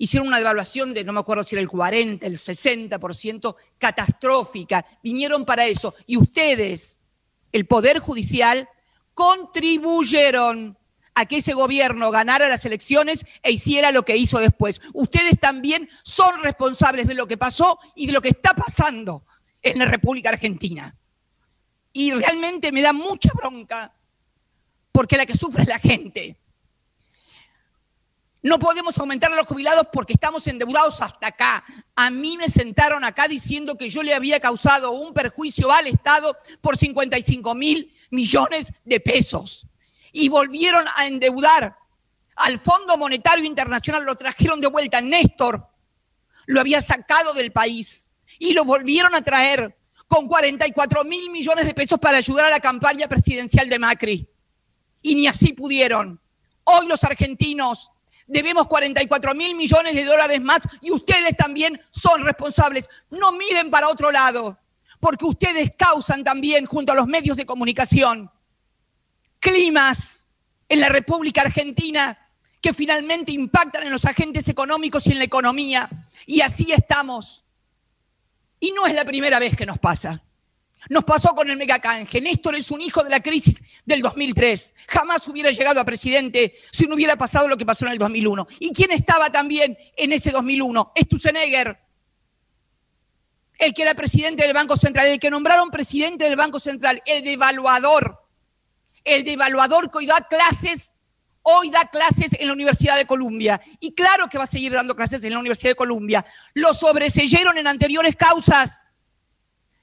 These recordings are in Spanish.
hicieron una devaluación de, no me acuerdo si era el 40, el 60%, catastrófica. Vinieron para eso. Y ustedes, el Poder Judicial, contribuyeron a que ese gobierno ganara las elecciones e hiciera lo que hizo después. Ustedes también son responsables de lo que pasó y de lo que está pasando en la República Argentina. Y realmente me da mucha bronca porque la que sufre es la gente. No podemos aumentar a los jubilados porque estamos endeudados hasta acá. A mí me sentaron acá diciendo que yo le había causado un perjuicio al Estado por 55 mil millones de pesos. Y volvieron a endeudar al Fondo Monetario Internacional, lo trajeron de vuelta. Néstor lo había sacado del país y lo volvieron a traer con 44 mil millones de pesos para ayudar a la campaña presidencial de Macri. Y ni así pudieron. Hoy los argentinos debemos 44 mil millones de dólares más y ustedes también son responsables. No miren para otro lado, porque ustedes causan también, junto a los medios de comunicación, climas en la República Argentina que finalmente impactan en los agentes económicos y en la economía. Y así estamos. Y no es la primera vez que nos pasa. Nos pasó con el megacanje. Néstor es un hijo de la crisis del 2003. Jamás hubiera llegado a presidente si no hubiera pasado lo que pasó en el 2001. ¿Y quién estaba también en ese 2001? Stusenegger, el que era presidente del Banco Central, el que nombraron presidente del Banco Central, el devaluador, el devaluador que hoy da clases, hoy da clases en la Universidad de Columbia. Y claro que va a seguir dando clases en la Universidad de Columbia. Lo sobreseyeron en anteriores causas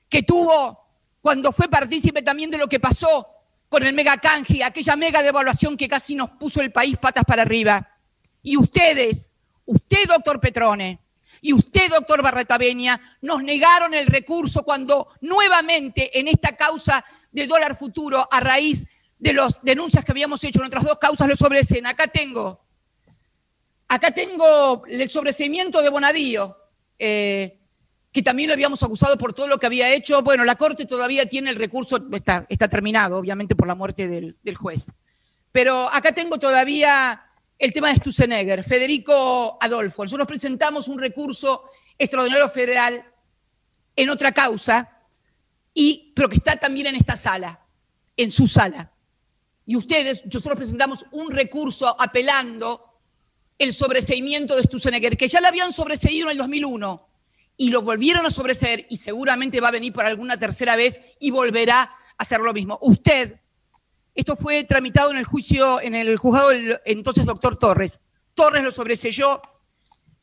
que tuvo cuando fue partícipe también de lo que pasó con el mega canje, aquella mega devaluación que casi nos puso el país patas para arriba. Y ustedes, usted, doctor Petrone, y usted, doctor Barretaveña, nos negaron el recurso cuando nuevamente en esta causa de dólar futuro, a raíz de las denuncias que habíamos hecho en otras dos causas, lo sobreseen. Acá tengo, acá tengo el sobreseimiento de Bonadío. Eh, que también lo habíamos acusado por todo lo que había hecho. Bueno, la Corte todavía tiene el recurso, está, está terminado, obviamente, por la muerte del, juez. Pero acá tengo todavía el tema de Stusenegger, Federico Adolfo. Nosotros presentamos un recurso extraordinario federal en otra causa, y, pero que está también en esta sala, en su sala. Y ustedes, nosotros presentamos un recurso apelando el sobreseimiento de Stusenegger, que ya lo habían sobreseído en el 2001 y lo volvieron a sobreseer y seguramente va a venir por alguna tercera vez y volverá a hacer lo mismo. Usted, esto fue tramitado en el juicio, en el juzgado del entonces doctor Torres. Torres lo sobreseyó.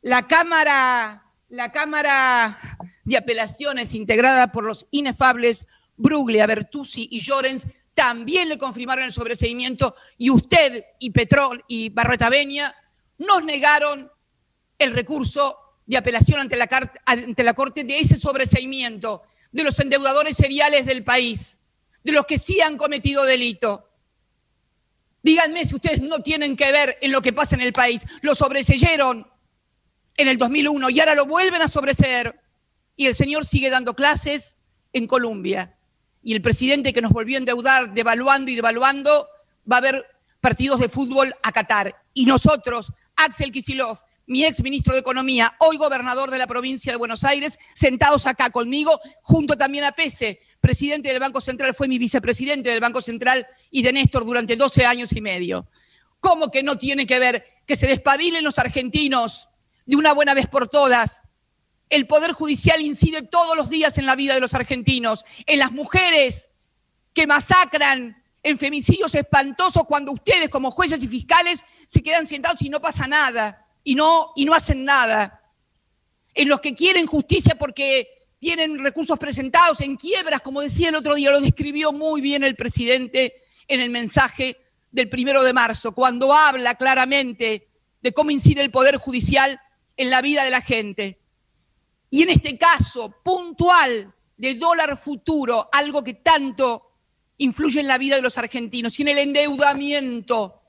La Cámara, la Cámara de Apelaciones integrada por los inefables Bruglia, Bertuzzi y Llorens también le confirmaron el sobreseimiento y usted y Petrol y Barretaveña nos negaron el recurso de apelación ante la, Corte de ese sobreseimiento de los endeudadores seriales del país, de los que sí han cometido delito. Díganme si ustedes no tienen que ver en lo que pasa en el país. Lo sobreseyeron en el 2001 y ahora lo vuelven a sobreseer. Y el señor sigue dando clases en Colombia. Y el presidente que nos volvió a endeudar, devaluando y devaluando, va a ver partidos de fútbol a Qatar. Y nosotros, Axel Kisilov, mi ex ministro de Economía, hoy gobernador de la provincia de Buenos Aires, sentados acá conmigo, junto también a Pese, presidente del Banco Central, fue mi vicepresidente del Banco Central y de Néstor durante 12 años y medio. ¿Cómo que no tiene que ver que se despabilen los argentinos de una buena vez por todas? El Poder Judicial incide todos los días en la vida de los argentinos, en las mujeres que masacran en femicidios espantosos cuando ustedes como jueces y fiscales se quedan sentados y no pasa nada y no, hacen nada. En los que quieren justicia porque tienen recursos presentados en quiebras, como decía el otro día, lo describió muy bien el presidente en el mensaje del primero de marzo, cuando habla claramente de cómo incide el Poder Judicial en la vida de la gente. Y en este caso puntual de dólar futuro, algo que tanto influye en la vida de los argentinos, y en el endeudamiento